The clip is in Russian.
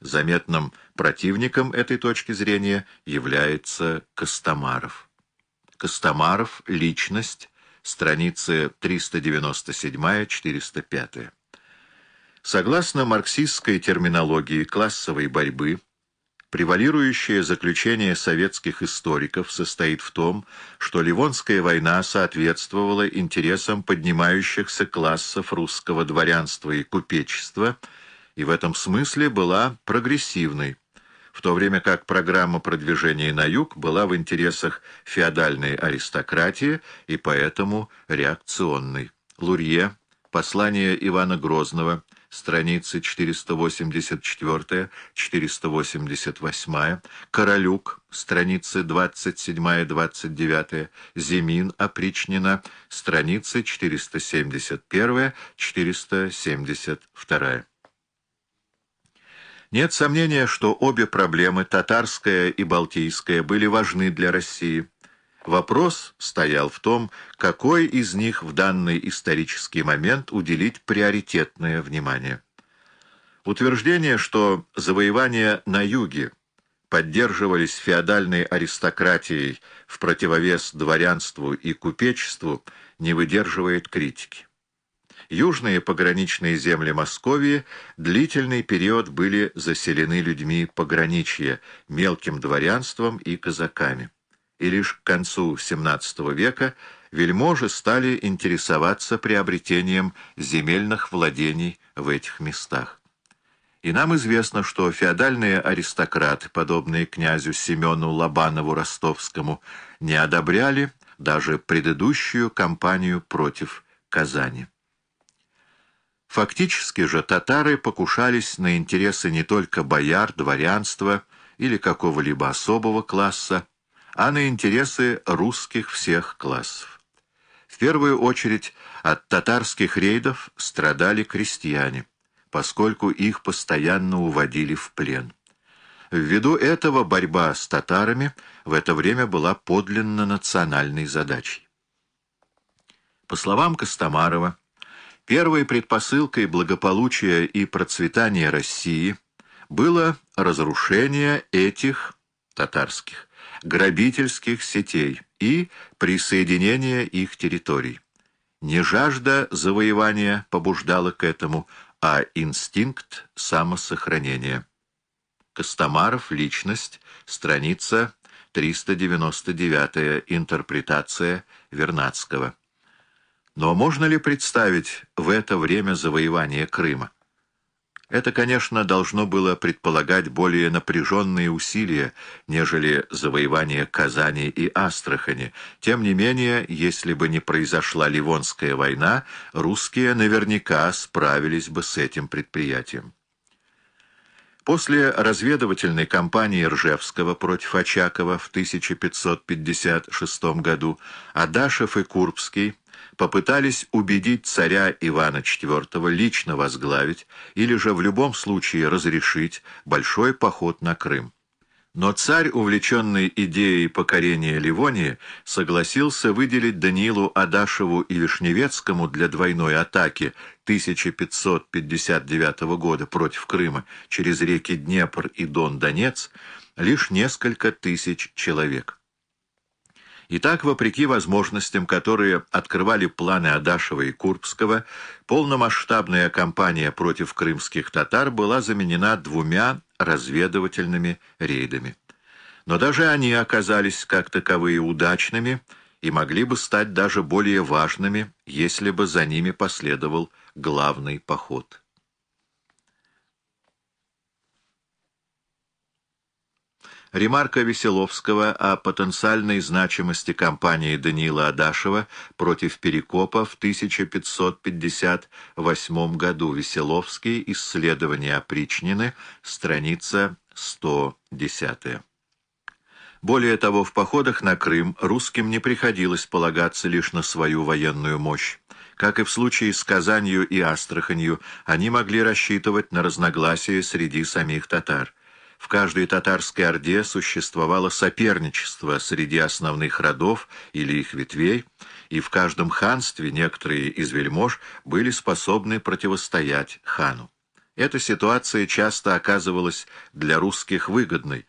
Заметным противником этой точки зрения является Костомаров. Костомаров — личность, страницы 397-405. Согласно марксистской терминологии классовой борьбы, превалирующее заключение советских историков состоит в том, что Ливонская война соответствовала интересам поднимающихся классов русского дворянства и купечества и в этом смысле была прогрессивной, в то время как программа продвижения на юг была в интересах феодальной аристократии и поэтому реакционной. Лурье, послание Ивана Грозного, страницы 484-488, Королюк, страницы 27-29, Зимин, опричнина, страницы 471-472. Нет сомнения, что обе проблемы, татарская и балтийская, были важны для России. Вопрос стоял в том, какой из них в данный исторический момент уделить приоритетное внимание. Утверждение, что завоевания на юге поддерживались феодальной аристократией в противовес дворянству и купечеству, не выдерживает критики. Южные пограничные земли Московии длительный период были заселены людьми пограничья, мелким дворянством и казаками и лишь к концу XVII века вельможи стали интересоваться приобретением земельных владений в этих местах. И нам известно, что феодальные аристократы, подобные князю Семену Лобанову Ростовскому, не одобряли даже предыдущую кампанию против Казани. Фактически же татары покушались на интересы не только бояр, дворянства или какого-либо особого класса, а на интересы русских всех классов. В первую очередь от татарских рейдов страдали крестьяне, поскольку их постоянно уводили в плен. Ввиду этого борьба с татарами в это время была подлинно национальной задачей. По словам Костомарова, первой предпосылкой благополучия и процветания России было разрушение этих татарских грабительских сетей и присоединения их территорий. Не жажда завоевания побуждала к этому, а инстинкт самосохранения. Костомаров, личность, страница 399, интерпретация Вернадского. Но можно ли представить в это время завоевания Крыма? Это, конечно, должно было предполагать более напряженные усилия, нежели завоевание Казани и Астрахани. Тем не менее, если бы не произошла Ливонская война, русские наверняка справились бы с этим предприятием. После разведывательной кампании Ржевского против Очакова в 1556 году Адашев и Курбский попытались убедить царя Ивана IV лично возглавить или же в любом случае разрешить большой поход на Крым. Но царь, увлеченный идеей покорения Ливонии, согласился выделить Даниилу Адашеву и Вишневецкому для двойной атаки 1559 года против Крыма через реки Днепр и Дон-Донец лишь несколько тысяч человек. Итак, вопреки возможностям, которые открывали планы Адашева и Курбского, полномасштабная кампания против крымских татар была заменена двумя разведывательными рейдами. Но даже они оказались как таковые удачными и могли бы стать даже более важными, если бы за ними последовал главный поход. Ремарка Веселовского о потенциальной значимости кампании Даниила Адашева против Перекопа в 1558 году. Веселовский. Исследование опричнины. Страница 110. Более того, в походах на Крым русским не приходилось полагаться лишь на свою военную мощь. Как и в случае с Казанью и Астраханью, они могли рассчитывать на разногласия среди самих татар. В каждой татарской орде существовало соперничество среди основных родов или их ветвей, и в каждом ханстве некоторые из вельмож были способны противостоять хану. Эта ситуация часто оказывалась для русских выгодной,